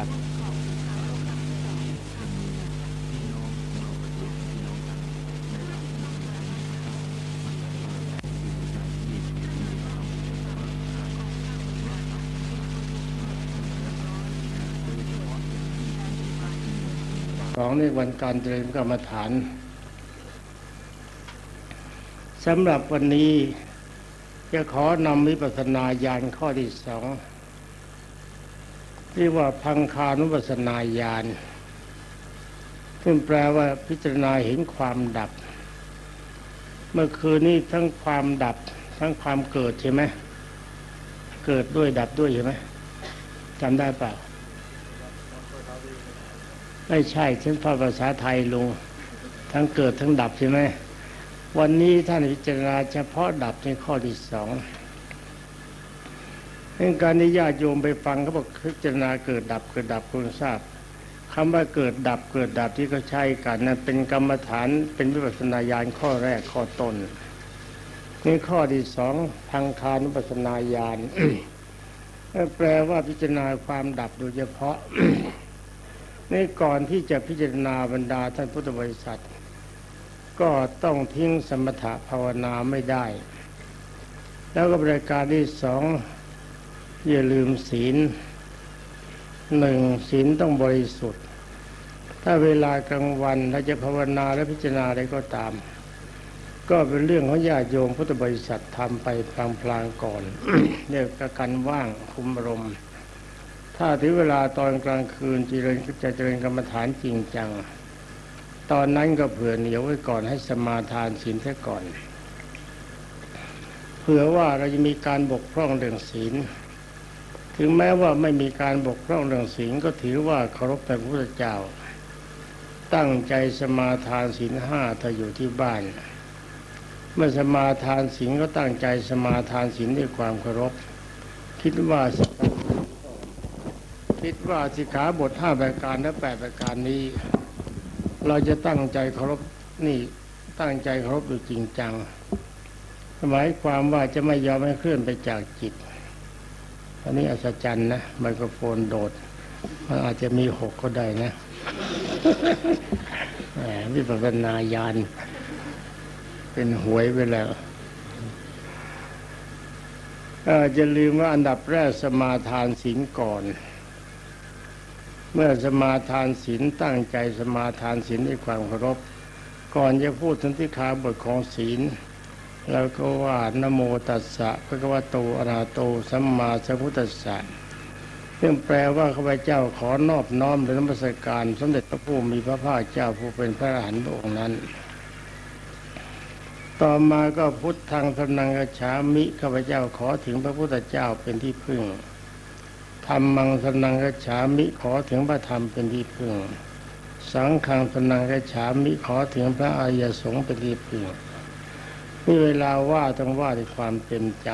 ครับของในวันการเจริญกรรมฐานสำหรับวันนี้จะขอนำวิปัสสนาญาณข้อที่สอง ที่ว่าพังคานุปัสสนาญาณซึ่งแปลว่าพิจารณาเห็นความดับ เมื่อคืนนี้ทั้งความดับ ทั้งความเกิดใช่ไหมเกิดด้วยดับด้วยใช่ไหมจำได้เปล่าไม่ใช่ฉันพาภาษาไทยลง ทั้งเกิดทั้งดับใช่ไหมวันนี้ท่านพิจารณาเฉพาะดับในข้อที่สอง เรื่องการที่ญาติโยมไปฟังเขาบอกพิจารณาเกิดดับเกิดดับคุณทราบคำว่าเกิดดับเกิดดับที่เขาใช้กันนั้นเป็นกรรมฐานเป็นวิปัสสนาญาณข้อแรกข้อต้นนี่ข้อที่สองทางคานุปัสสนาญาณแปลว่าพิจารณาความดับโดยเฉพาะในก่อนที่จะพิจารณาบรรดาท่านพุทธบริษัท ก็ต้องทิ้งสมถะภาวนาไม่ได้ แล้วก็บริการที่สอง อย่าลืมศีลหนึ่งศีลต้องบริสุทธิ์ ถ้าเวลากลางวันเราจะภาวนาและพิจารณาอะไรก็ตาม ก็เป็นเรื่องของญาติโยมพุทธบริษัททำไปพลางๆก่อนเรียกกันว่างคุมรมถ้าถึงเวลาตอนกลางคืนเจริญจะเจริญกรรมฐานจริงจัง ตอนนั้นก็เผื่อเหนียวไว้ก่อนให้สมาทานศีลซะก่อนเผื่อว่าเราจะมีการบกพร่องเรื่องศีล ถึงแม้ว่าไม่มีการบกพร่องเรื่องศีลก็ถือว่าเคารพในพระพุทธเจ้า ตั้งใจสมาทานศีลห้าถ้าอยู่ที่บ้าน เมื่อสมาทานศีลก็ตั้งใจสมาทานศีลด้วยความเคารพ คิดว่าคิดว่าสิกขาบทห้าประการและแปดประการนี้ เราจะตั้งใจเคารพนี่ตั้งใจเคารพอยู่จริงจังหมายความว่าจะไม่ยอมให้เคลื่อนไปจากจิต อันนี้อัศจรรย์นะไมโครโฟนโดด มันอาจจะมีหกก็ได้นะแหมวิปัสสนาญาณเป็นหวยไปแล้วจะลืมว่าอันดับแรกสมาทานศีลก่อน เมื่อสมาทานศีลตั้งใจสมาทานศีลด้วยความเคารพ ก่อนจะพูดถึงที่ขาบทของศีล แล้วก็ว่านโมตัสสะพระกวาโตอระหะโตสัมมาสัมพุทธัสสะซึ่งแปลว่าข้าพเจ้าขอนอบน้อมในนมัสการสมเด็จพระผู้มีพระภาคเจ้าผู้เป็นพระอรหันต์องค์นั้น ต่อมาก็พุทธังสนังกฉามิข้าพเจ้าขอถึงพระพุทธเจ้าเป็นที่พึ่งธรรมังสนังกฉามิขอถึงพระธรรมเป็นที่พึ่ง สังฆังสนังกฉามิขอถึงพระอริยสงฆ์เป็นที่พึ่ง นี่เวลาว่าต้องว่าด้วยความเต็มใจ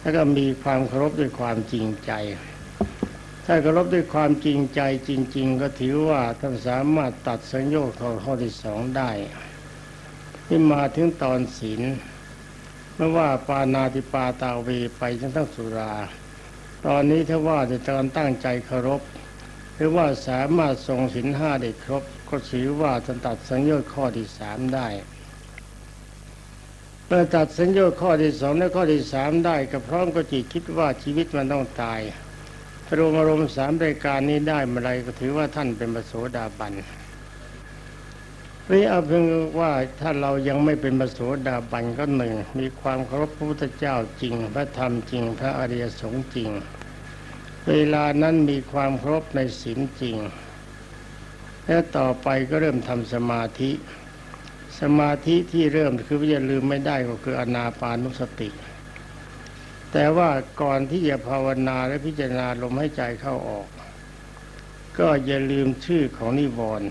แล้วก็มีความเคารพด้วยความจริงใจ ถ้าเคารพด้วยความจริงใจจริง ๆ ก็ถือว่าท่านสามารถตัดสัญญกข้อที่สองได้ที่มาถึงตอนศีลไม่ว่าปานาติปาตาเวไปทั้งทั้งสุรา ตอนนี้ถ้าว่าในตอนตั้งใจเคารพหรือว่าสามารถทรงศีลห้าได้ครบ ก็ถือว่าท่านตัดสัญญาข้อที่สามได้ เมื่อตัดสัญญาข้อที่สองและข้อที่สามได้ก็พร้อมก็จิตคิดว่าชีวิตมันต้องตายรวมอารมณ์สามรายการนี้ได้เมื่อไรก็ถือว่าท่านเป็นปโสดาบันนี่เอาเพียงว่าถ้าเรายังไม่เป็นปโสดาบันก็หนึ่งมีความเคารพพระพุทธเจ้าจริง พระธรรมจริง พระอริยสงฆ์จริง เวลานั้นมีความเคารพในศีลจริง แล้วต่อไปก็เริ่มทำสมาธิ สมาธิที่เริ่มคืออย่าลืมไม่ได้ก็คืออนาปานุสติ แต่ว่าก่อนที่จะภาวนาและพิจารณาลมให้ใจเข้าออก ก็อย่าลืมชื่อของนิวรณ์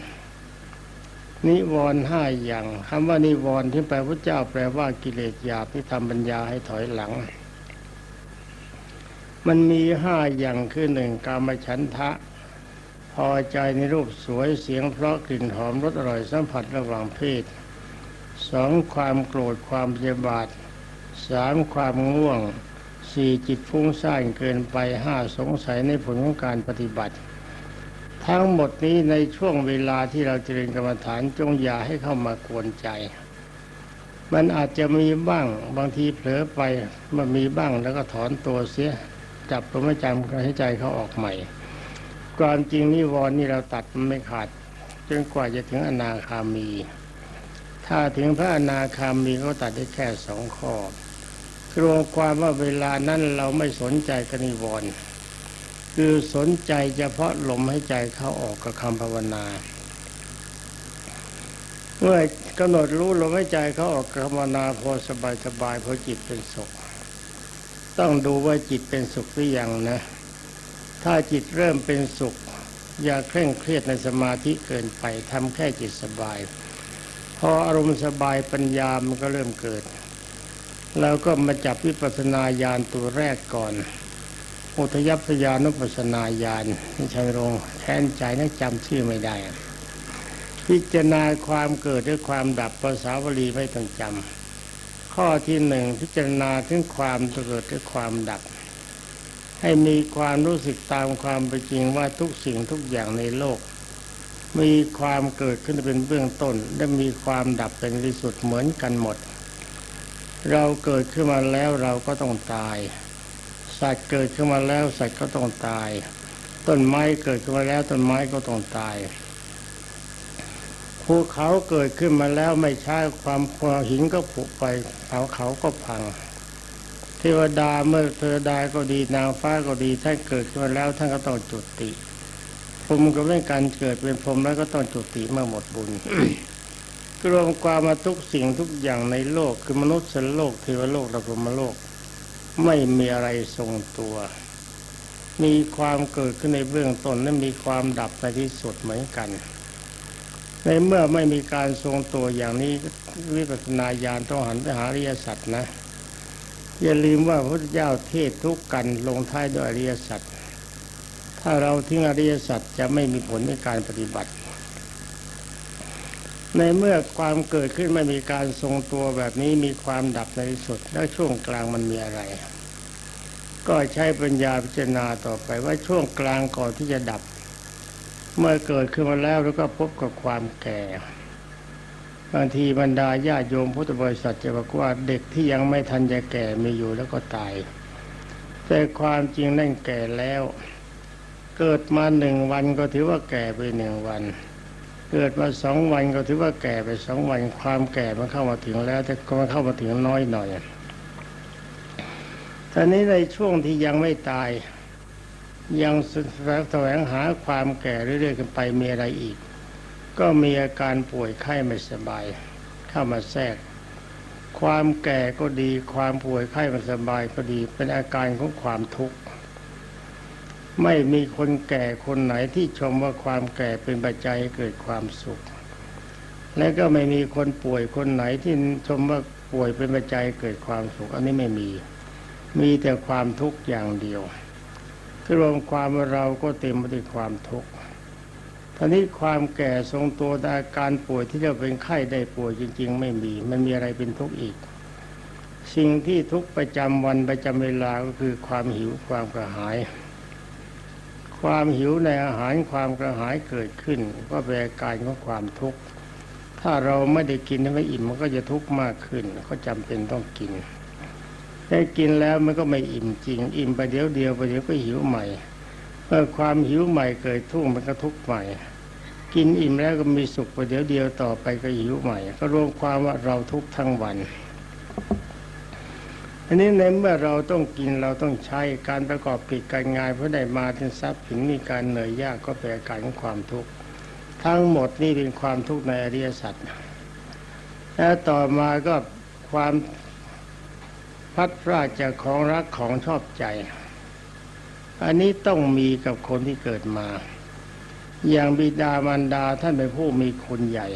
นิวรณ์ห้าอย่างคำว่านิวรณ์ที่แปลพระเจ้าแปลว่ากิเลสหยาบที่ทำปัญญาให้ถอยหลัง มันมีห้าอย่างคือหนึ่งกามฉันทะ พอใจในรูปสวยเสียงเพราะกลิ่นหอมรสอร่อยสัมผัสระหว่างเพศ สองความโกรธความพยาบาทสามความง่วงสี่จิตฟุ้งซ่านเกินไปห้าสงสัยในผลของการปฏิบัติ ทั้งหมดนี้ในช่วงเวลาที่เราเจริญกรรมฐานจงอย่าให้เข้ามากวนใจ มันอาจจะมีบ้างบางทีเผลอไปมันมีบ้างแล้วก็ถอนตัวเสียจับลมหายใจให้ใจเขาออกใหม่ความจริงนิวรณ์นี่เราตัดมันไม่ขาดจนกว่าจะถึงอนาคามี ถ้าถึงพระอนาคามีก็ตัดได้แค่สองข้อรวมความว่าเวลานั้นเราไม่สนใจกนิวรณ์คือสนใจเฉพาะลมให้ใจเข้าออกกับคำภาวนา เมื่อกำหนดรู้ลมให้ใจเขาออกกับคำภาวนาพอสบายสบายพอจิตเป็นสุข ต้องดูว่าจิตเป็นสุขหรือยังนะ ถ้าจิตเริ่มเป็นสุข อย่าเคร่งเครียดในสมาธิเกินไปทำแค่จิตสบาย พออารมณ์สบายปัญญามันก็เริ่มเกิดเราก็มาจับวิปัสสนาญาณตัวแรกก่อนอุทยพยานุปัสนาญาณนี่ชัยรงค์แทนใจนะจำชื่อไม่ได้ พิจารณาความเกิดด้วยความดับภาษาวลีไม่ต้องจำข้อที่หนึ่งพิจารณาถึงความเกิดด้วยความดับ ให้มีความรู้สึกตามความเป็นจริงว่าทุกสิ่งทุกอย่างในโลก มีความเกิดขึ้นเป็นเบื้องต้น และมีความดับเป็นที่สุดเหมือนกันหมด เราเกิดขึ้นมาแล้วเราก็ต้องตาย สัตว์เกิดขึ้นมาแล้วสัตว์ก็ต้องตาย ต้นไม้เกิดขึ้นมาแล้วต้นไม้ก็ต้องตายภูเขาเกิดขึ้นมาแล้วไม่ช้าความหินก็ผุไปเขาเขาก็พัง เทวดาเมื่อเทวดาก็ดีนางฟ้าก็ดีท่านเกิดขึ้นมาแล้วท่านก็ต้องจุติ พรมก็เป็นการเกิดเป็นพรหมแล้วก็ต้องจุติเมื่อหมดบุญรวมความมาทุกสิ่งทุกอย่างในโลกคือมนุษย์สันโลกเทวโลกและพรหมโลก ไม่มีอะไรทรงตัว มีความเกิดขึ้นในเบื้องต้นและมีความดับในที่สุดเหมือนกัน ในเมื่อไม่มีการทรงตัวอย่างนี้วิปัสสนาญาณต้องหันไปหาอริยสัจนะ อย่าลืมว่าพระพุทธเจ้าเทศทุกกันลงท้ายด้วยอริยสัจ ถ้าเราทิ้งอริยสัจจะไม่มีผลในการปฏิบัติ ในเมื่อความเกิดขึ้นไม่มีการทรงตัวแบบนี้มีความดับในสุด แล้วช่วงกลางมันมีอะไร ก็ใช้ปัญญาพิจารณาต่อไปว่าช่วงกลางก่อนที่จะดับ เมื่อเกิดขึ้นมาแล้วแล้วก็พบกับความแก่บางทีบรรดาญาโยมพุทธบริษัทจะบอกว่าเด็กที่ยังไม่ทันจะแก่มีอยู่แล้วก็ตาย แต่ความจริงนั่นแก่แล้ว เกิดมาหนึ่งวันก็ถือว่าแก่ไปหนึ่งวัน เกิดมาสองวันก็ถือว่าแก่ไปสองวัน ความแก่มันเข้ามาถึงแล้ว แต่ก็มันเข้ามาถึงน้อยหน่อยตอนนี้ในช่วงที่ยังไม่ตาย ยังแสวงหาความแก่เรื่อยๆกันไปมีอะไรอีก ก็มีอาการป่วยไข้ไม่สบาย เข้ามาแทรก ความแก่ก็ดี ความป่วยไข้ไม่สบายก็ดีเป็นอาการของความทุกข์ ไม่มีคนแก่คนไหนที่ชมว่าความแก่เป็นปัจจัยเกิดความสุข และก็ไม่มีคนป่วยคนไหนที่ชมว่าป่วยเป็นปัจจัยเกิดความสุข อันนี้ไม่มี มีแต่ความทุกข์อย่างเดียวรวมความว่าเราก็เต็มไปด้วยความทุกข์ท่านี้ความแก่ทรงตัวอาการป่วยที่จะเป็นไข้ได้ป่วยจริง ๆ ไม่มี มันมีอะไรเป็นทุกข์อีก สิ่งที่ทุกประจำวันประจำเวลาก็คือความหิวความกระหาย ความหิวในอาหารความกระหายเกิดขึ้น ก็เป็นอาการของความทุกข์ถ้าเราไม่ได้กินให้อิ่มมันก็จะทุกข์มากขึ้น ก็จำเป็นต้องกิน ได้กินแล้วมันก็ไม่อิ่มจริง อิ่มไปเดี๋ยวเดียวไปเดี๋ยวก็หิวใหม่เมื่อความหิวใหม่เกิดทุกข์มันก็ทุกข์ใหม่ กินอิ่มแล้วก็มีสุขไปเดี๋ยวเดียวต่อไปก็หิวใหม่ ก็รวมความว่าเราทุกข์ทั้งวัน อันนี้ในเมื่อเราต้องกินเราต้องใช้การประกอบกิจการงานเพื่อได้มาถึงทรัพย์ถึงมีการเหนื่อยยากก็เป็นอาการของความทุกข์ทั้งหมดนี่เป็นความทุกข์ในอริยสัจแล้วต่อมาก็ความพัดพรากจากของรักของชอบใจ อันนี้ต้องมีกับคนที่เกิดมา อย่างบิดามารดาท่านเป็นผู้มีคุณใหญ่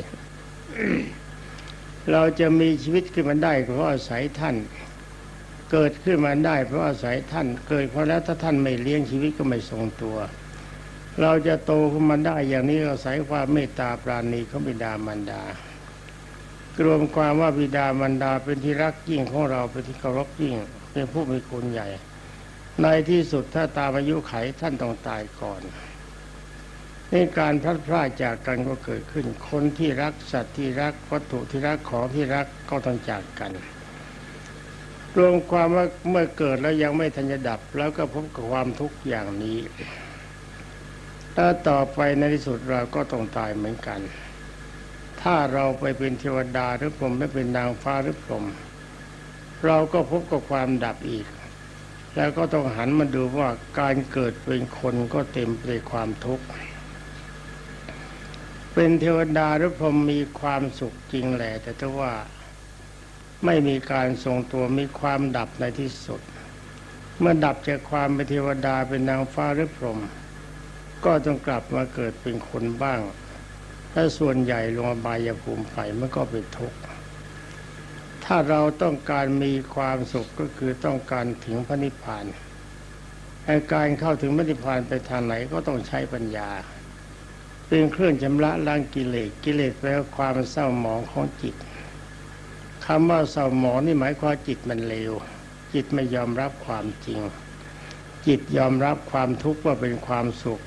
เราจะมีชีวิตขึ้นมาได้เพราะอาศัยท่าน เกิดขึ้นมาได้ เพราะอาศัยท่านเกิดเพราะแล้วถ้าท่านไม่เลี้ยงชีวิตก็ไม่ทรงตัว เราจะโตขึ้นมาได้อย่างนี้อาศัยความเมตตาปราณีของบิดามารดารวมความว่าบิดามารดาเป็นที่รักยิ่งของเราเป็นที่เคารพยิ่งเป็นผู้มีคุณใหญ่ ในที่สุดถ้าตามอายุไขท่านต้องตายก่อนในการพลัดพรากจากกันก็เกิดขึ้น คนที่รักสัตว์ที่รักวัตถุที่รักของที่รักก็ต้องจากกัน รวมความว่าเมื่อเกิดแล้วยังไม่ทันจะดับ แล้วก็พบกับความทุกข์อย่างนี้ถ้าต่อไปในที่สุดเราก็ต้องตายเหมือนกัน ถ้าเราไปเป็นเทวดาหรือพรหมไม่เป็นนางฟ้าหรือพรหมเราก็พบกับความดับอีก แล้วก็ต้องหันมาดูว่าการเกิดเป็นคนก็เต็มไปด้วยความทุกข์เป็นเทวดาหรือพรหมมีความสุขจริงแหละแต่ถ้าว่า ไม่มีการทรงตัวมีความดับในที่สุด เมื่อดับจากความเป็นเทวดาเป็นนางฟ้าหรือพรหมก็ต้องกลับมาเกิดเป็นคนบ้างถ้าส่วนใหญ่ลงอบายภูมิไปมันก็เป็นทุกข์ถ้าเราต้องการมีความสุขก็คือต้องการถึงพระนิพพานอาการเข้าถึงพระนิพพานไปทางไหนก็ต้องใช้ปัญญา เป็นเครื่องชำระล้างกิเลสกิเลสแปลว่าความเศร้าหมองของจิต คำว่าเศร้าหมองนี่หมายความจิตมันเลว จิตไม่ยอมรับความจริง จิตยอมรับความทุกข์ว่าเป็นความสุข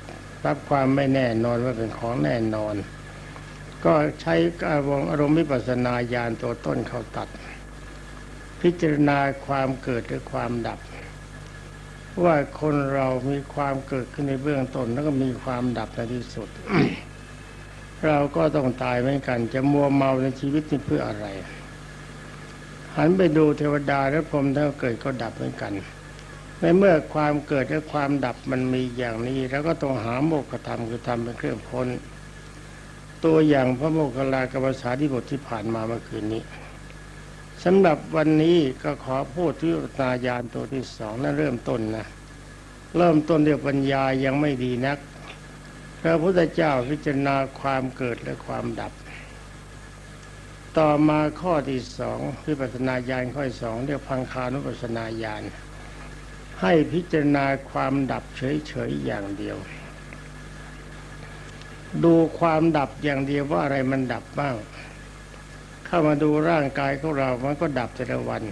รับความไม่แน่นอนว่าเป็นของแน่นอน ก็ใช้อารมณ์อารมณ์วิปัสสนาญาณตัวต้นเข้าตัด พิจารณาความเกิดหรือความดับ ว่าคนเรามีความเกิดขึ้นในเบื้องต้นแล้วก็มีความดับในที่สุดเราก็ต้องตายเหมือนกัน จะมัวเมาในชีวิตนี้เพื่ออะไร หันไปดูเทวดาและพรหมถ้าเกิดก็ดับเหมือนกัน ในเมื่อความเกิดและความดับมันมีอย่างนี้ แล้วก็ต้องหาโมกขธรรมคือธรรมเป็นเครื่องพ้น ตัวอย่างพระโมคคัลลากรรมสาธิบทที่ผ่านมาเมื่อคืนนี้สำหรับวันนี้ก็ขอพูดที่ตายานตัวที่สองนั่นเริ่มต้นนะเริ่มต้นเรียกปัญญายังไม่ดีนัก พระพุทธเจ้าพิจารณาความเกิดและความดับ ต่อมาข้อที่สองพิปัสนาญาณข้อที่สองเรียกพังคานุปัสนาญาณให้พิจารณาความดับเฉยๆอย่างเดียว ดูความดับอย่างเดียวว่าอะไรมันดับบ้าง เข้ามาดูร่างกายของเรามันก็ดับแต่ละวัน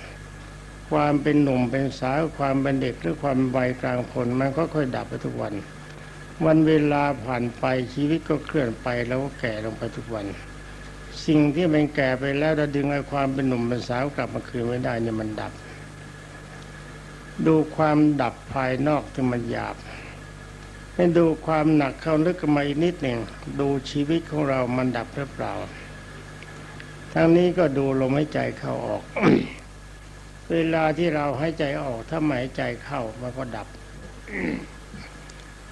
ความเป็นหนุ่มเป็นสาวความเป็นเด็กหรือความวัยกลางคนมันก็ค่อยดับไปทุกวัน วันเวลาผ่านไปชีวิตก็เคลื่อนไปแล้วก็แก่ลงไปทุกวัน สิ่งที่มันแก่ไปแล้วเราดึงไอ้ความเป็นหนุ่มเป็นสาวกลับมาคืนไม่ได้เนี่ยมันดับ ดูความดับภายนอกที่มันหยาบให้ดูความหนักเข้าลึกกันมาอีกนิดหนึ่งดูชีวิตของเรามันดับหรือเปล่าทั้งนี้ก็ดูลมหายใจเข้าออก เวลาที่เราหายใจออกถ้าไม่หายใจเข้ามันก็ดับ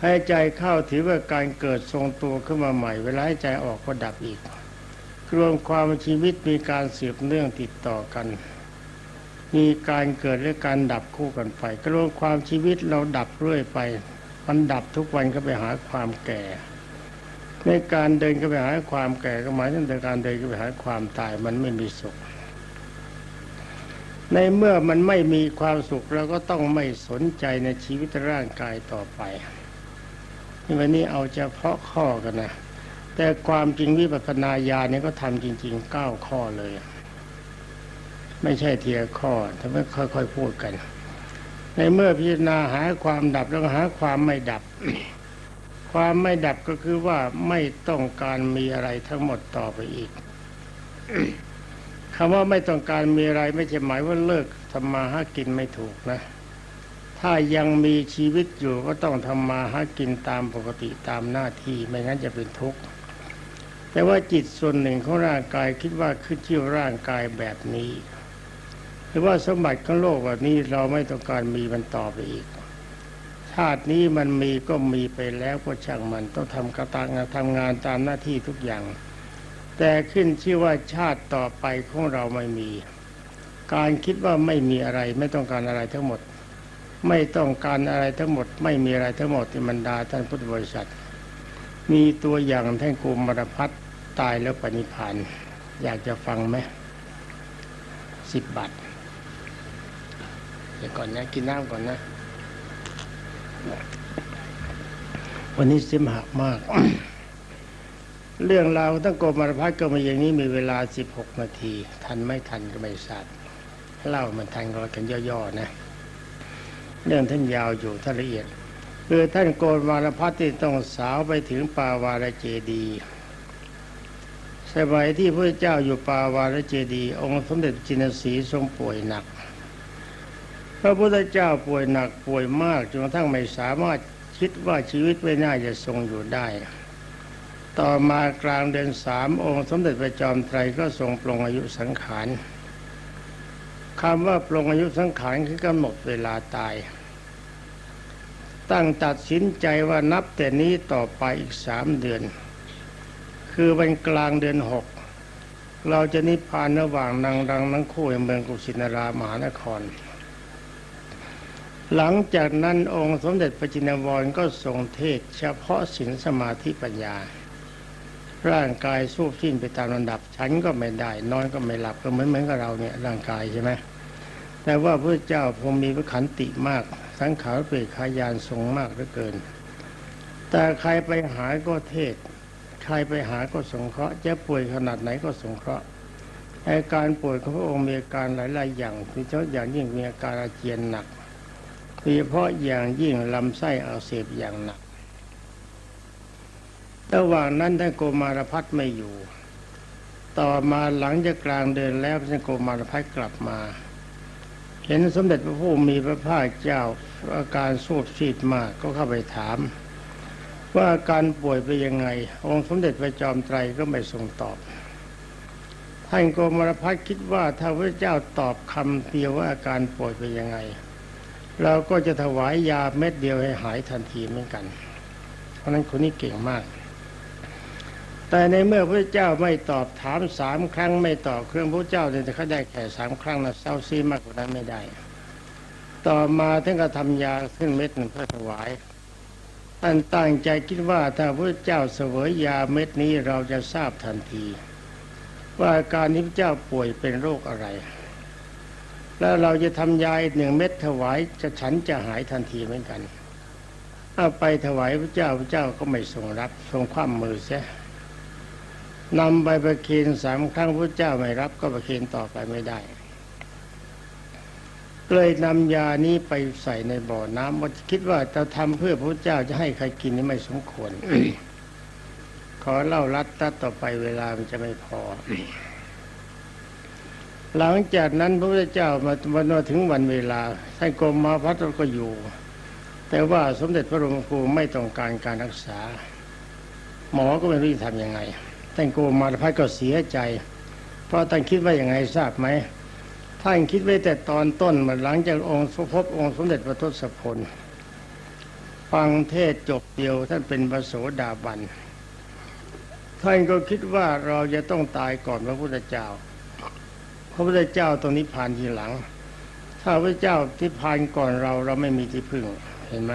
หายใจเข้าถือว่าการเกิดทรงตัวขึ้นมาใหม่ เวลาหายใจออกก็ดับอีก รวมความชีวิตมีการสืบเนื่องติดต่อกัน มีการเกิดและการดับคู่กันไปกรวมความชีวิตเราดับเรื่อยไป มันดับทุกวันก็ไปหาความแก่ ในการเดินก็ไปหาความแก่ก็หมายถึงการเดินก็ไปหาความตายมันไม่มีสุข ในเมื่อมันไม่มีความสุขเราก็ต้องไม่สนใจในชีวิตร่างกายต่อไปวันนี้เอาเฉพาะข้อกันนะ แต่ความจริงวิปัสสนาญาณเนี่ยก็ทำจริงๆเก้าข้อเลย ไม่ใช่เทียข้อทำให้ค่อยๆพูดกัน ในเมื่อพิจารณาหาความดับแล้วก็หาความไม่ดับ ความไม่ดับก็คือว่าไม่ต้องการมีอะไรทั้งหมดต่อไปอีกคำว่าไม่ต้องการมีอะไรไม่ใช่หมายว่าเลิกทำมาหากินไม่ถูกนะ ถ้ายังมีชีวิตอยู่ก็ต้องทำมาหากินตามปกติตามหน้าที่ไม่งั้นจะเป็นทุกข์ แต่ว่าจิตส่วนหนึ่งของร่างกายคิดว่าขึ้นชื่อร่างกายแบบนี้ หรือว่าสมบัติของโลกแบบนี้เราไม่ต้องการมีมันต่อไปอีกชาตินี้มันมีก็มีไปแล้วก็ช่างมันต้องทำกระตังทำงานตามหน้าที่ทุกอย่าง แต่ขึ้นชื่อว่าชาติต่อไปของเราไม่มี การคิดว่าไม่มีอะไรไม่ต้องการอะไรทั้งหมด ไม่ต้องการอะไรทั้งหมด ไม่มีอะไรทั้งหมดที่บรรดาท่านพุทธบริษัท มีตัวอย่างท่านกุมารพัฒน์ ตายแล้วปณิพานอยากจะฟังไหมสิบบาทเดี๋ยวก่อนนะกินน้ำก่อนนะ วันนี้เสิมหักมาก เรื่องราวตั้งโกมารพัฒก็มาอย่างนี้มีเวลาสิบหกนาที ทันไม่ทันก็ไม่ทราบเล่ามันทันก็กันย่อๆนะ เรื่องท่านยาวอยู่ท่านละเอียดคือท่านโกนวารพัฒที่ต้องสาวไปถึงปาวาลเจดีย์ สมัยที่พระเจ้าอยู่ปาวาลเจดีองค์สมเด็จจินสีทรงป่วยหนัก พระพุทธเจ้าป่วยหนักป่วยมากจนกระทั่งไม่สามารถคิดว่าชีวิตไม่น่าจะทรงอยู่ได้ ต่อมากลางเดือนสามองค์สมเด็จพระจอมไตรก็ทรงปลงอายุสังขารคำว่าปลงอายุสังขารคือกำหนดเวลาตาย ตั้งตัดสินใจว่านับแต่นี้ต่อไปอีกสามเดือน คือวันกลางเดือนหกเราจะนิพพานระหว่างนางรังนังคู่ในเมืองกุสินารามหานคร หลังจากนั้นองค์สมเด็จพระจินวรก็ทรงเทศเฉพาะศีลสมาธิปัญญา ร่างกายสู้สิ้นไปตามลำดับฉันก็ไม่ได้นอนก็ไม่หลับก็เหมือนเหมือนกับเราเนี่ยร่างกายใช่ไหมแต่ว่าพระเจ้าคงมีพระขันติมาก สังขารเปรตขายานทรงมากเหลือเกิน แต่ใครไปหาก็เทศ ใครไปหาก็สงเคราะห์จะป่วยขนาดไหนก็สงเคราะห์อาการป่วยของพระองค์มีอาการหลาย ๆ อย่างโดยเฉพาะอย่างยิ่งมีอาการอาเจียนหนักโดยเฉพาะอย่างยิ่งลำไส้อักเสบอย่างหนักระหว่างนั้นท่านโกมารพัฒไม่อยู่ ต่อมาหลังจากกลางเดือนแล้วท่านโกมารพัฒกลับมา เห็นสมเด็จพระผู้มีพระภาคเจ้าอาการสูบซีดมากก็เข้าไปถาม ว่าอาการป่วยเป็นยังไง องค์สมเด็จพระจอมไตรก็ไม่ทรงตอบ ท่านโกมารพัฒน์คิดว่าถ้าพระเจ้าตอบคำเดียวว่าอาการป่วยเป็นยังไง เราก็จะถวายยาเม็ดเดียวให้หายทันทีเหมือนกัน เพราะนั้นคนนี้เก่งมาก แต่ในเมื่อพระเจ้าไม่ตอบถามสามครั้งไม่ตอบเครื่องพระเจ้าเนี่ยเขาได้แค่สามครั้งนะเศร้าซีมากกว่านั้นไม่ได้ ต่อมาท่านก็ทำยาขึ้นเม็ดหนึ่งเพื่อถวาย ท่านตั้งใจคิดว่าถ้าพระเจ้าเสวยยาเม็ดนี้เราจะทราบทันที ว่าการที่พระเจ้าป่วยเป็นโรคอะไร แล้วเราจะทำยาอีกหนึ่งเม็ดถวายจะฉันจะหายทันทีเหมือนกันเอาไปถวายพระเจ้าพระเจ้าก็ไม่ทรงรับทรงคว่ำมือเสียนำใบประเคนสามครั้งพระเจ้าไม่รับก็ประเคนต่อไปไม่ได้ เลยนำยานี้ไปใส่ในบ่อน้ำว่าคิดว่าจะทำเพื่อพระเจ้าจะให้ใครกินนี่ไม่สมควร ขอเล่ารัดตัดต่อไปเวลามันจะไม่พอ หลังจากนั้นพระพุทธเจ้ามาวันมาถึงวันเวลาท่านกรมมาพัฒก็อยู่ แต่ว่าสมเด็จพระบรมครูไม่ต้องการการรักษา หมอก็ไม่รู้จะทำยังไงท่านโกมารพัฒก็เสียใจ เพราะท่านคิดว่าอย่างไงทราบไหม ท่านคิดไว้แต่ตอนต้นมาหลังจากองค์พบองค์สมเด็จพระทศพลฟังเทศจบเดียวท่านเป็นพระโสดาบัน ท่านก็คิดว่าเราจะต้องตายก่อนพระพุทธเจ้า พระพุทธเจ้าตรงนี้ผ่านทีหลัง ถ้าพระเจ้าที่ผ่านก่อนเราเราไม่มีที่พึ่งเห็นไหม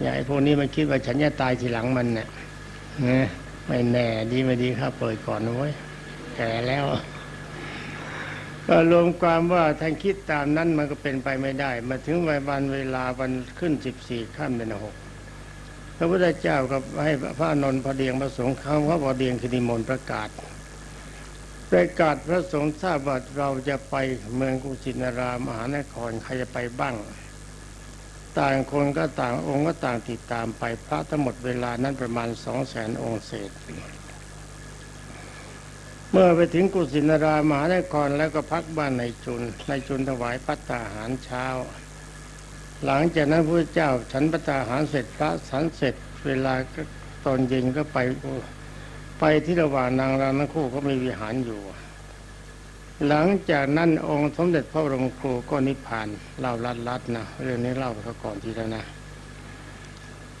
อย่าไอ้พวกนี้มันคิดว่าฉันจะตายทีหลังมันเนี่ยนะไม่แน่ดีไม่ดีครับเปิดก่อนนะเว้ยแก่แล้ว ก็รวมความว่าท่านคิดตามนั้นมันก็เป็นไปไม่ได้ มาถึงวันเวลาวันขึ้นสิบสี่ข้ามเดือนหกพระพุทธเจ้าก็ให้พระนนท์พระเดียงพระสงฆ์เขาพระพระเดียงคือนิมนต์ประกาศ ประกาศพระสงฆ์ทราบว่าเราจะไปเมืองกุสินารามมหานครใครจะไปบ้าง ต่างคนก็ต่างองค์ก็ต่างติดตามไปพระทั้งหมดเวลานั้นประมาณสองแสนองค์เศษ เมื่อไปถึงกุสินารามหานครแล้วก็พักบ้านในจุนในจุนถวายพัตตาหารเช้า หลังจากนั้นพระเจ้าฉันพัตตาหารเสร็จพระสันเสร็จ เวลาก็ตอนเย็นก็ไปไปที่ระหว่างนางรางทั้งคู่ก็มีวิหารอยู่ หลังจากนั้นองค์สมเด็จพระบรมครูก็นิพพานเล่าลัดลัดนะเรื่องนี้เล่าเขาก่อนทีแล้วนะ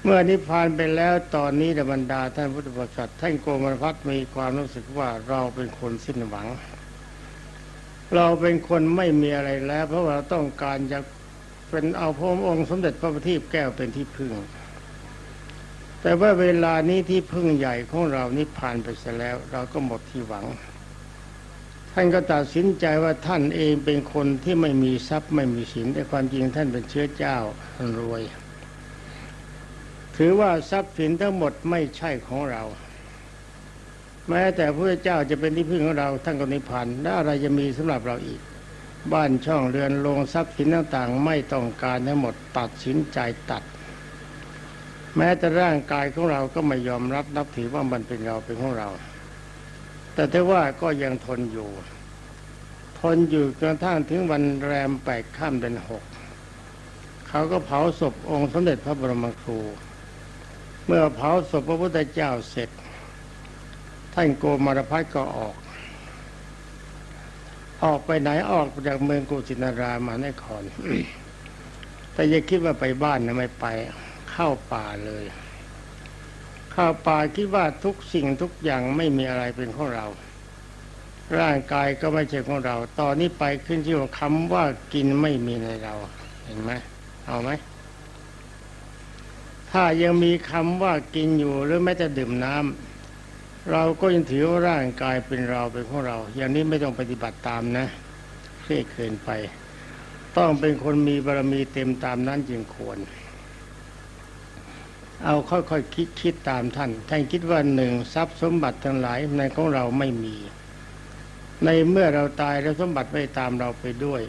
เมื่อนิพพานไปแล้วตอนนี้บรรดาท่านพุทธบริษัทท่านโกมารพัฒน์มีความรู้สึกว่าเราเป็นคนสิ้นหวัง เราเป็นคนไม่มีอะไรแล้ว เพราะว่าเราต้องการจะเป็นเอาพระองค์สมเด็จพระบัณฑิตแก้วเป็นที่พึ่ง แต่ว่าเวลานี้ที่พึ่งใหญ่ของเรานิพพานไปเสียแล้ว เราก็หมดที่หวัง ท่านก็ตัดสินใจว่าท่านเองเป็นคนที่ไม่มีทรัพย์ไม่มีสินแต่ความจริงท่านเป็นเชื้อเจ้าท่านรวย ถือว่าทรัพย์สินทั้งหมดไม่ใช่ของเรา แม้แต่พระเจ้าจะเป็นที่พึ่งของเราท่านก็นิพพานแล้วอะไรจะมีสำหรับเราอีก บ้านช่องเรือนโรงทรัพย์สินต่างๆ ไม่ต้องการทั้งหมดตัดสินใจตัด แม้แต่ร่างกายของเราก็ไม่ยอมรับนับถือว่ามันเป็นเราเป็นของเรา แต่ถ้าว่าก็ยังทนอยู่ ทนอยู่จนกระทั่งถึงวันแรมแปดข้ามเดือนหกเขาก็เผาศพองค์สมเด็จพระบรมครู เมื่อเผาศพพระพุทธเจ้าเสร็จ ท่านโกมารพัฒก็ออก ออกไปไหนออกจากเมืองกุสินารามาในครแต่อย่าคิดว่าไปบ้านนะไม่ไป เข้าป่าเลย เข้าป่าคิดว่าทุกสิ่งทุกอย่างไม่มีอะไรเป็นของเรา ร่างกายก็ไม่ใช่ของเรา ตอนนี้ไปขึ้นที่ว่าคำว่ากินไม่มีในเรา เห็นไหมเอาไหม ถ้ายังมีคำว่ากินอยู่หรือแม้แต่ดื่มน้ำเราก็ยังถือว่าร่างกายเป็นเราเป็นของเรา อย่างนี้ไม่ต้องปฏิบัติตามนะเครียดเกินไป ต้องเป็นคนมีบารมีเต็มตามนั้นจึงควร เอาค่อยๆคิดคิดตามท่านท่านคิดว่าหนึ่งทรัพย์สมบัติทั้งหลายในของเราไม่มี ในเมื่อเราตายแล้วสมบัติไม่ตามเราไปด้วย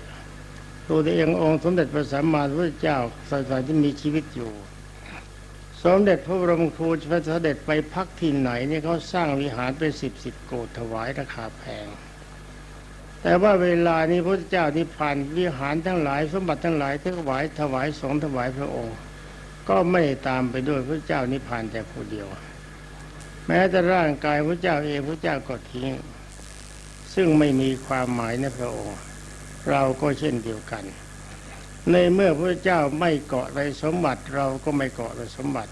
ตัวเององค์สมเด็จพระสัมมาสัมพุทธเจ้าสมัยที่มีชีวิตอยู่ สมเด็จพระบรมครูพระเสด็จไปพักที่ไหนเนี่ยเขาสร้างวิหารเป็นสิบสิบโกดถวายราคาแพง แต่ว่าเวลานี้พระเจ้านิพพานวิหารทั้งหลาย สมบัติทั้งหลายที่ถวายถวายสงถวายพระองค์ ก็ไม่ตามไปด้วยพระเจ้านิพพานแต่ผู้เดียว แม้แต่ร่างกายพระเจ้าเองพระเจ้าก็ทิ้ง ซึ่งไม่มีความหมายในพระองค์ เราก็เช่นเดียวกัน ในเมื่อพระเจ้าไม่เกาะในสมบัติเราก็ไม่เกาะในสมบัติ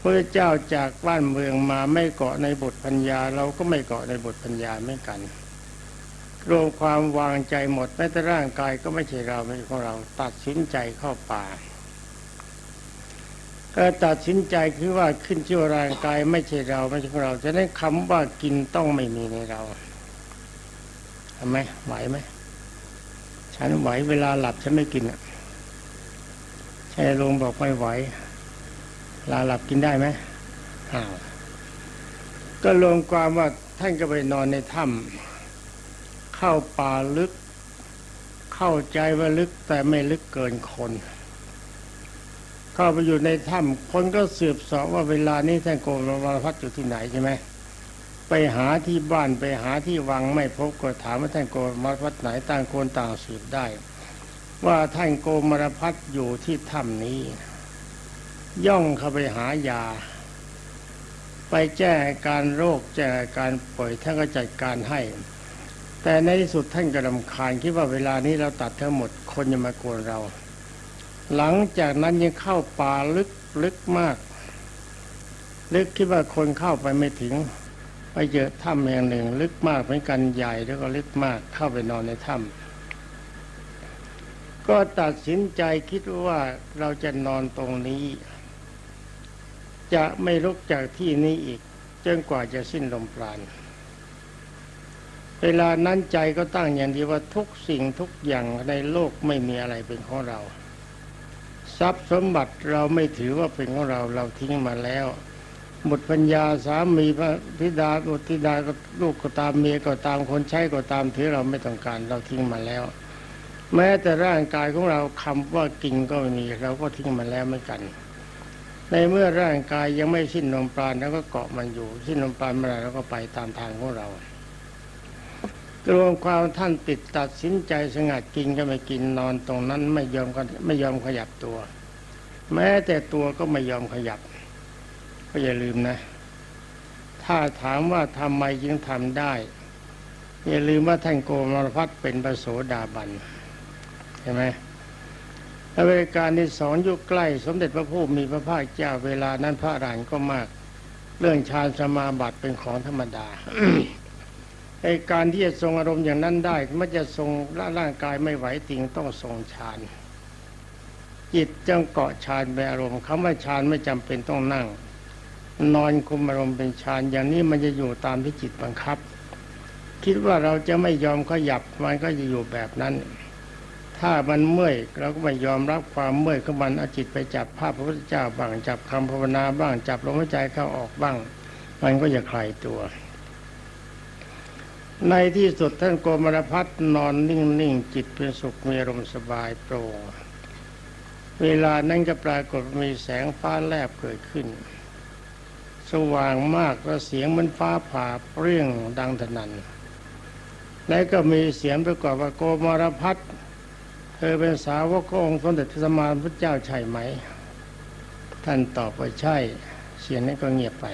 พระเจ้าจากบ้านเมืองมาไม่เกาะในบทปัญญา เราก็ไม่เกาะในบทปัญญาเหมือนกัน รวมความวางใจหมดแม้แต่ร่างกายก็ไม่ใช่เราไม่ใช่ของเราตัดสินใจเข้าป่าก็ตัดสินใจคือว่าขึ้นชื่อร่างกายไม่ใช่เราไม่ใช่ของเราจะนั้นคำว่ากินต้องไม่มีในเราทำไหมไหวไหม ฉันไหวเวลาหลับฉันไม่กินอะใช่ลงบอกไม่ไหวลาหลับกินได้ไหมอ้าวก็รวมความว่าท่านก็ไปนอนในถ้ำเข้าป่าลึก เข้าใจว่าลึกแต่ไม่ลึกเกินคน เข้าไปอยู่ในถ้ำคนก็สืบสอบว่าเวลานี้ท่านโกมารพัฒอยู่ที่ไหนใช่ไหม ไปหาที่บ้านไปหาที่วังไม่พบก็ถามว่าท่านโกมารพัฒไหนต่างคนต่างสืบได้ ว่าท่านโกมารพัฒอยู่ที่ถ้ำนี้ ย่องเข้าไปหายา ไปแจ้งการโรคแจ้งการป่วยท่านก็จัดการให้ แต่ในที่สุดท่านก็รำคาญคิดว่าเวลานี้เราตัดทั้งหมดคนจะมาโกนเรา หลังจากนั้นยังเข้าป่าลึกลึกมาก ลึกคิดว่าคนเข้าไปไม่ถึง เจอถ้ำแห่งหนึ่ง ลึกมากเหมือนกันใหญ่แล้วก็ลึกมากเข้าไปนอนในถ้ำก็ตัดสินใจคิดว่าเราจะนอนตรงนี้ จะไม่ลุกจากที่นี้อีกจนกว่าจะสิ้นลมปราณเวลานั้นใจก็ตั้งอย่างดีว่าทุกสิ่งทุกอย่างในโลกไม่มีอะไรเป็นของเรา ทรัพย์สมบัติเราไม่ถือว่าเป็นของเราเราทิ้งมาแล้ว บุตรปัญญาสามีพระธิดาบุตรธิดาก็ลูกก็ตามเมียก็ตามคนใช้ก็ตามถือเราไม่ต้องการเราทิ้งมาแล้ว แม้แต่ร่างกายของเราคำว่ากินก็ไม่มีเราก็ทิ้งมาแล้วเหมือนกัน ในเมื่อร่างกายยังไม่สิ้นลมปราณแล้วก็เกาะมันอยู่ สิ้นลมปราณเมื่อไรเราก็ไปตามทางของเรารวมความท่านติดตัดสินใจสงัดกินก็ไม่กินนอนตรงนั้นไม่ยอมไม่ยอมขยับตัว แม้แต่ตัวก็ไม่ยอมขยับ ก็อย่าลืมนะ ถ้าถามว่าทำไมจึงทำได้ อย่าลืมว่าท่านโกมารพัฒเป็นประโสดาบันใช่ไหมและเวลาการที่สอนอยู่ใกล้ สมเด็จพระผู้มีพระภาคเจ้าเวลานั้นพระรหันก็มาก เรื่องฌานสมาบัติเป็นของธรรมดาไอการที่จะทรงอารมณ์อย่างนั้นได้มันจะทรงร่างกายไม่ไหวติงต้องทรงฌานจิตจังเกาะฌานเป็นอารมณ์คำว่าฌานไม่จำเป็นต้องนั่ง นอนคุมอารมณ์เป็นฌานอย่างนี้มันจะอยู่ตามที่จิตบังคับ คิดว่าเราจะไม่ยอมขยับมันก็จะอยู่แบบนั้น ถ้ามันเมื่อยเราก็ไม่ยอมรับความเมื่อยของมันเอาจิตไปจับภาพพระพุทธเจ้าบ้างจับคำภาวนาบ้างจับลมหายใจเข้าออกบ้าง มันก็จะคลายตัว ในที่สุดท่านโกมารพัฒนอนนิ่งๆจิตเป็นสุขมีอารมณ์สบายโปร่งเวลานั้นก็ปรากฏมีแสงฟ้าแลบเกิดขึ้น สว่างมากแล้วเสียงมันฟ้าผ่าเปรี้ยงดังถนันและก็มีเสียงประกอบว่าโกมารพัฒเธอเป็นสาวกององค์สมเด็จพระสัมมาสัมพุทธเจ้าใช่ไหม ท่านตอบว่าใช่ เสียงนั้นก็เงียบไป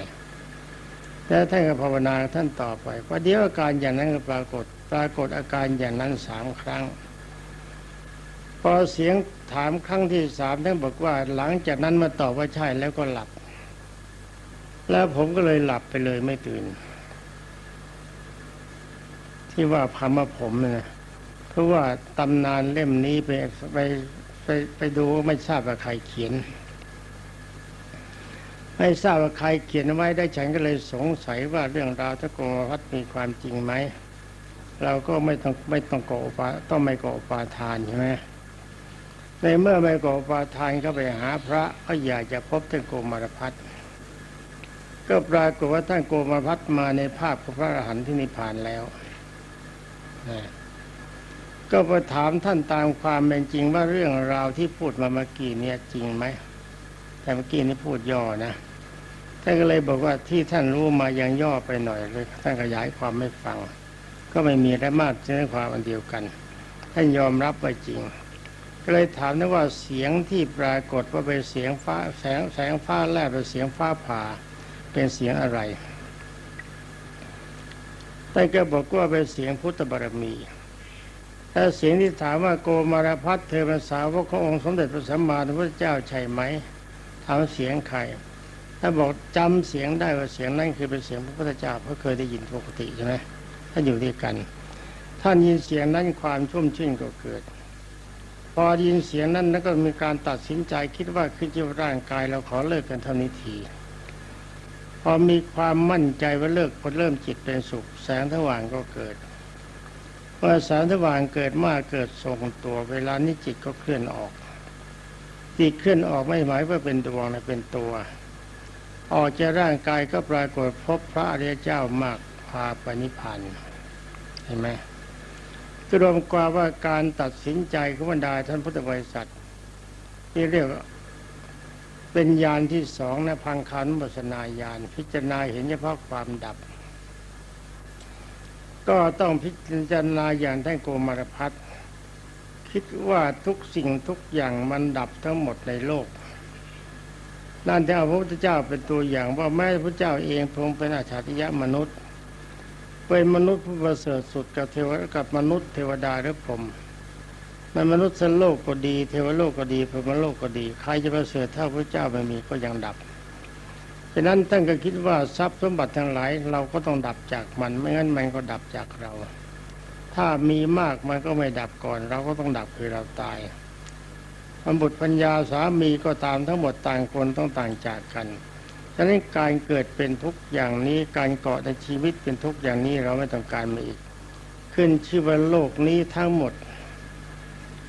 แล้วท่านก็ภาวนาท่านต่อไปว่าเดี๋ยวอาการอย่างนั้นก็ปรากฏปรากฏอาการอย่างนั้นสามครั้ง พอเสียงถามครั้งที่สามท่านบอกว่าหลังจากนั้นมาตอบว่าใช่แล้วก็หลับ แล้วผมก็เลยหลับไปเลยไม่ตื่น ที่ว่าคำว่าผมนะเพราะว่าตำนานเล่มนี้ไปไปไปไปดูไม่ทราบว่าใครเขียน ไม่ทราบว่าใครเขียนไว้ได้ฉันก็เลยสงสัยว่าเรื่องราวทะโกวัดมีความจริงไหมเราก็ไม่ต้องไม่ต้องก่อปาต้องไม่ก่อปาทานใช่ไหมในเมื่อไม่ก่อปาทานก็ไปหาพระก็อยากจะพบท่านโกมารพัฒน์ ก็ปรากฏว่าท่านโกมาพัฒมาในภาพของพระอรหันต์ที่นิพพานแล้วก็ไปถามท่านตามความเป็นจริงว่าเรื่องราวที่พูดมาเมื่อกี้เนี่ยจริงไหมแต่เมื่อกี้นี่พูดย่อนะท่านก็เลยบอกว่าที่ท่านรู้มายังย่อไปหน่อยเลยท่านขยายความไม่ฟัง ก็ไม่มีอะไรมากเนื้อความอันเดียวกัน ท่านยอมรับว่าจริง ก็เลยถามนะว่าเสียงที่ปรากฏว่าเป็นเสียงฟ้าแสงแสงฟ้าแลบเป็นเสียงฟ้าผ่า เป็นเสียงอะไรท่านก็บอกว่าเป็นเสียงพุทธบารมีถ้าเสียงที่ถามว่าโกมารพัฒเธอเป็นสาวกขององค์สมเด็จพระสัมมาสัมพุทธเจ้าใช่ไหมถามเสียงใครถ้าบอกจำเสียงได้ว่าเสียงนั่นคือเป็นเสียงพระพุทธเจ้าเพราะเคยได้ยินปกติใช่ไหมท่านอยู่ด้วยกัน ท่านยินเสียงนั้นความชุ่มชื่นก็เกิดพอยินเสียงนั้นแล้วก็มีการตัดสินใจคิดว่าขึ้นที่ร่างกายเราขอเลิกกันเท่านี้ที พอมีความมั่นใจว่าเลิกพอเริ่มจิตเป็นสุข แสงสว่างก็เกิดเมื่อแสงสว่างเกิดมากเกิดทรงตัวเวลานี้จิตก็เคลื่อนออก จิตเคลื่อนออกไม่หมายว่าเป็นดวงนะเป็นตัว ออกจากร่างกายก็ปรากฏพบพระอริยเจ้ามากพาไปนิพพานเห็นไหมรวมกว่าว่าการตัดสินใจของบรรดาท่านพุทธบริษัทที่เรียก เป็นญาณที่สองนะพังคันบัสนาญาณพิจารณาเห็นเฉพาะความดับ ก็ต้องพิจารณาอย่างท่านโกมารพัฒคิดว่าทุกสิ่งทุกอย่างมันดับทั้งหมดในโลกนั่นที่เอาพระพุทธเจ้าเป็นตัวอย่างว่าแม้พระเจ้าเองพรงเป็นอาชาติยะมนุษย์ เป็นมนุษย์ผู้ประเสริฐสุดกับเทวกับมนุษย์เทวดาหรือพรห มในมนุษย์โลกก็ดี เทวโลกก็ดีพรหมโลกก็ดี ใครจะประเสริฐเท่าพระเจ้าไม่มีก็ยังดับฉะนั้นท่านก็คิดว่าทรัพย์สมบัติทั้งหลาย เราก็ต้องดับจากมันไม่งั้นมันก็ดับจากเรา ถ้ามีมากมันก็ไม่ดับก่อน เราก็ต้องดับคือเราตายบุตรปัญญาสามีก็ตามทั้งหมดต่างคนต้องต่างจากกันฉะนั้นการเกิดเป็นทุกอย่างนี้การเกาะในชีวิตเป็นทุกอย่างนี้เราไม่ต้องการมาอีก ขึ้นชื่อว่าโลกนี้ทั้งหมด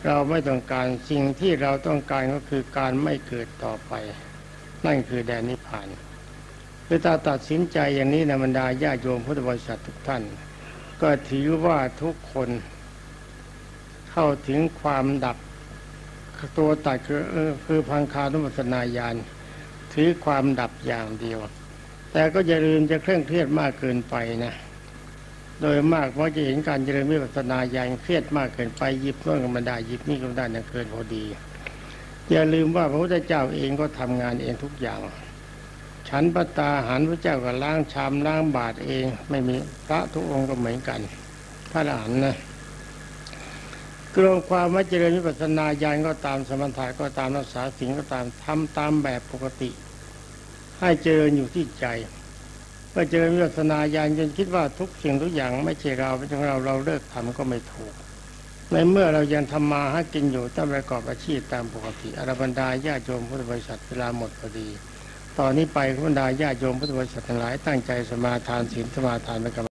เราไม่ต้องการสิ่งที่เราต้องการก็คือการไม่เกิดต่อไป นั่นคือแดนนิพพานคือตาตัดสินใจอย่างนี้นะบรรดาญาโยมพุทธบริษัททุกท่าน ก็ถือว่าทุกคนเข้าถึงความดับตัวตัดคือคือพังคานุปัสนาญาณถือความดับอย่างเดียว แต่ก็อย่าลืมจะเคร่งเครียดมากเกินไปนะ โดยมากเพราะจะเห็นการเจริญวิปัสนาญาณเครียดมากเกินไปหยิบเมื่อกันมาได้หยิบนี่ก็ได้เนี่ยเกินพอดี อย่าลืมว่าพระพุทธเจ้าเองก็ทำงานเองทุกอย่าง ฉันปตาหันพระเจ้าก็ล้างชามล้างบาทเอง ไม่มีพระทุกองค์ก็เหมือนกันพระอรหันต์นะกรวมความว่าเจริญวิปัสนาญาณก็ตามสมถะก็ตามรักษาสิ่งก็ตามทำตามแบบปกติ ให้เจริญอยู่ที่ใจ มื่อเจอวิปัสนาญาณจนคิดว่าทุกสิ่งทุกอย่างไม่ใช่เราเป็นของเราเราเลิกทำก็ไม่ถูก ในเมื่อเรายังทำมาหากินอยู่ต้องประกอบอาชีพตามปกติอรบรรดาญาโยมพุทธบริษัทเวลาหมดพอดี ตอนนี้ไปบรรดาญาโยมพุทธบริษัททั้งหลายตั้งใจสมาทานศีลสมาทานไปกับ